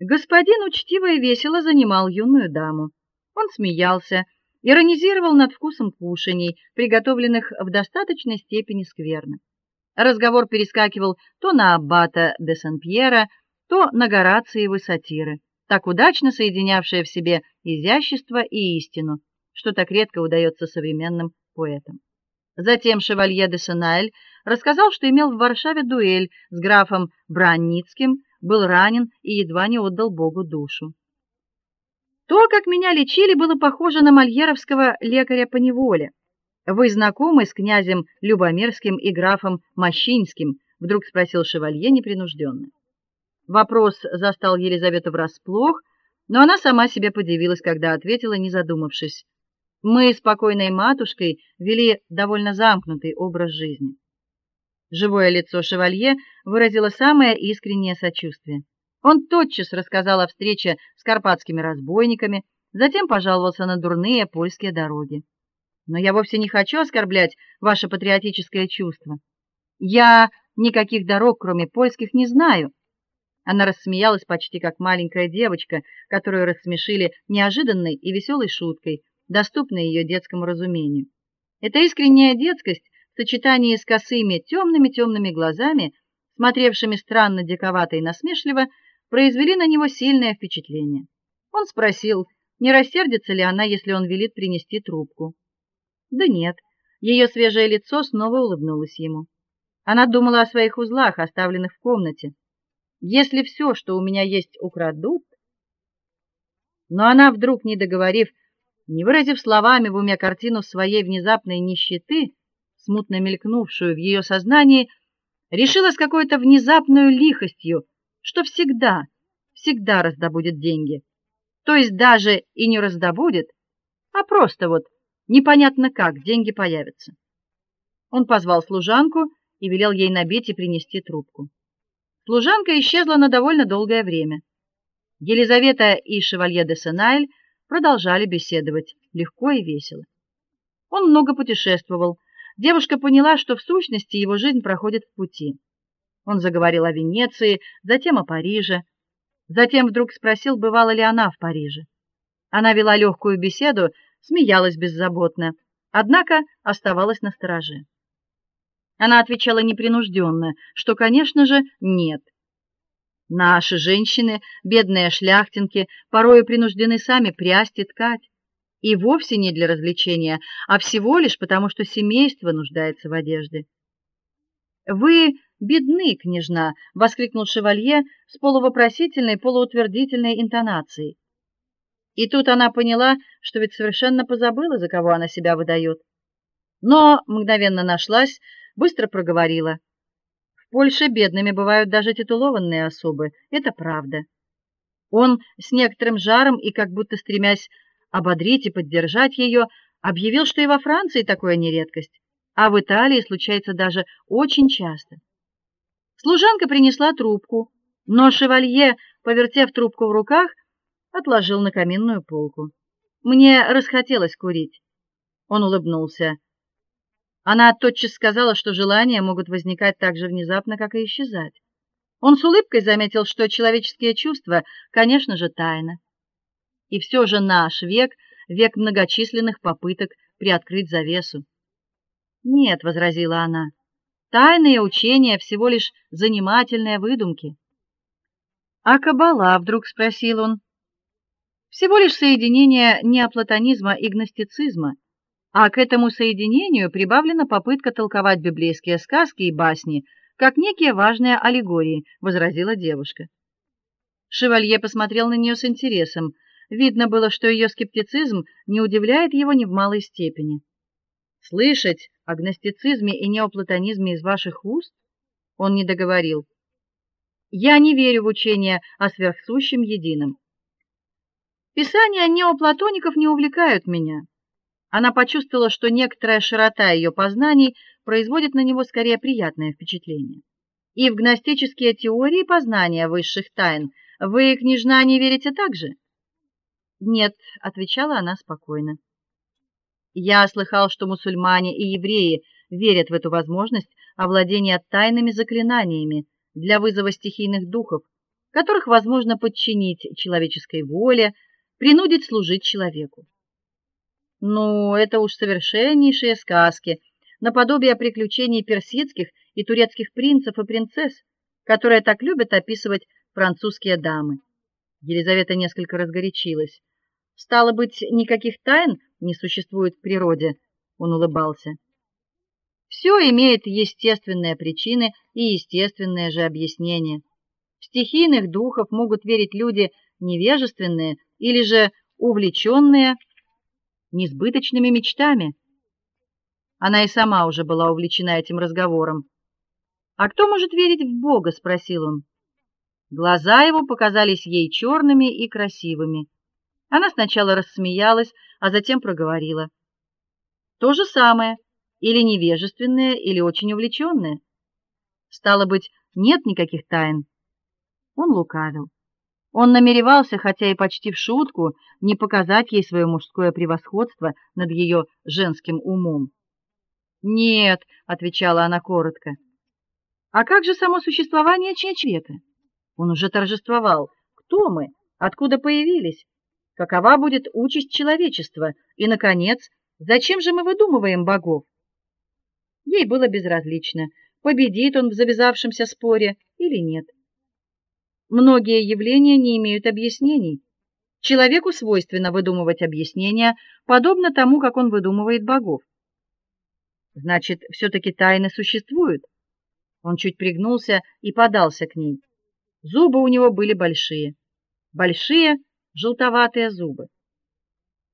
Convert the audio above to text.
Господин учтиво и весело занимал юную даму. Он смеялся, иронизировал над вкусом кушаний, приготовленных в достаточной степени скверно. Разговор перескакивал то на аббата де Сан-Пьера, то на Горациевы сатиры, так удачно соединявшие в себе изящество и истину, что так редко удается современным поэтам. Затем шевалье де Сеналь рассказал, что имел в Варшаве дуэль с графом Бранницким, был ранен и едва не отдал Богу душу. То, как меня лечили, было похоже на мальеровского лекаря по неволе. Вы знакомы с князем Любомирским и графом Мощинским? вдруг спросил шевалье непринужденно. Вопрос застал Елизавету врасплох, но она сама себе подивилась, когда ответила, не задумавшись. Мы с покойной матушкой вели довольно замкнутый образ жизни. Живое лицо шевалье выразило самое искреннее сочувствие. Он тотчас рассказал о встрече с карпатскими разбойниками, затем пожаловался на дурные польские дороги. Но я вовсе не хочу оскорблять ваше патриотическое чувство. Я никаких дорог, кроме польских, не знаю. Она рассмеялась почти как маленькая девочка, которую рассмешили неожиданной и веселой шуткой, доступной ее детскому разумению. Эта искренняя детскость сочетании с косыми темными-темными глазами, смотревшими странно диковато и насмешливо, произвели на него сильное впечатление. Он спросил, не рассердится ли она, если он велит принести трубку. Да нет, ее свежее лицо снова улыбнулось ему. Она думала о своих узлах, оставленных в комнате. Если все, что у меня есть, украдут, но она вдруг, не договорив, не выразив словами в уме картину своей внезапной нищеты, смутно мелькнувшую в ее сознании, решила с какой-то внезапной лихостью, что всегда, всегда раздобудет деньги. То есть даже и не раздобудет, а просто вот непонятно как деньги появятся. Он позвал служанку и велел ей набить и принести трубку. Служанка исчезла на довольно долгое время. Елизавета и шевалье де Сенайль продолжали беседовать легко и весело. Он много путешествовал. Девушка поняла, что в сущности его жизнь проходит в пути. Он заговорил о Венеции, затем о Париже. Затем вдруг спросил, бывала ли она в Париже. Она вела легкую беседу, смеялась беззаботно, однако оставалась настороже. Она отвечала непринужденно, что, конечно же, нет. Наши женщины, бедные шляхтинки, порой принуждены сами прясть и ткать, и вовсе не для развлечения, а всего лишь потому, что семейство нуждается в одежде. Вы бедны, княжна, воскликнул шевалье с полувопросительной, полуутвердительной интонацией. И тут она поняла, что ведь совершенно позабыла, за кого она себя выдает. Но мгновенно нашлась, быстро проговорила: в Польше бедными бывают даже титулованные особы, это правда. Он с некоторым жаром и как будто стремясь ободрить и поддержать ее, объявил, что и во Франции такое не редкость, а в Италии случается даже очень часто. Служанка принесла трубку, но шевалье, повертев трубку в руках, отложил на каминную полку. Мне расхотелось курить. Он улыбнулся. Она тотчас сказала, что желания могут возникать так же внезапно, как и исчезать. Он с улыбкой заметил, что человеческие чувства, конечно же, тайна. И все же наш век век многочисленных попыток приоткрыть завесу. Нет, возразила она. Тайные учения всего лишь занимательные выдумки. А каббала, вдруг спросил он. Всего лишь соединение неоплатонизма и гностицизма а к этому соединению прибавлена попытка толковать библейские сказки и басни как некие важные аллегории, возразила девушка. Шевалье посмотрел на нее с интересом. Видно было, что ее скептицизм не удивляет его ни в малой степени. Слышать о гностицизме и неоплатонизме из ваших уст? Он не договорил. Я не верю в учение о сверхсущем едином. Писания неоплатоников не увлекают меня. Она почувствовала, что некоторая широта ее познаний производит на него скорее приятное впечатление. И в гностические теории познания высших тайн вы, княжна, не верите также? Нет, отвечала она спокойно. Я слыхал, что мусульмане и евреи верят в эту возможность овладения тайными заклинаниями для вызова стихийных духов, которых возможно подчинить человеческой воле, принудить служить человеку. Ну, это уж совершеннейшие сказки, наподобие приключений персидских и турецких принцев и принцесс, которые так любят описывать французские дамы. Елизавета несколько разгорячилась. Стало быть, никаких тайн не существует в природе, он улыбался. Все имеет естественные причины и естественное же объяснение. В стихийных духов могут верить люди невежественные или же увлеченные несбыточными мечтами. Она и сама уже была увлечена этим разговором. А кто может верить в Бога, спросил он. Глаза его показались ей черными и красивыми. Она сначала рассмеялась, а затем проговорила: "То же самое, или невежественное, или очень увлечённое. Стало быть, нет никаких тайн". Он лукавил. Он намеревался, хотя и почти в шутку, не показать ей свое мужское превосходство над ее женским умом. "Нет", отвечала она коротко. "А как же само существование человека?" Он уже торжествовал. Кто мы? Откуда появились? Какова будет участь человечества? И наконец, зачем же мы выдумываем богов? Ей было безразлично, победит он в завязавшемся споре или нет. Многие явления не имеют объяснений. Человеку свойственно выдумывать объяснения, подобно тому, как он выдумывает богов. Значит, все таки тайны существуют. Он чуть пригнулся и подался к ней. Зубы у него были большие, большие желтоватые зубы.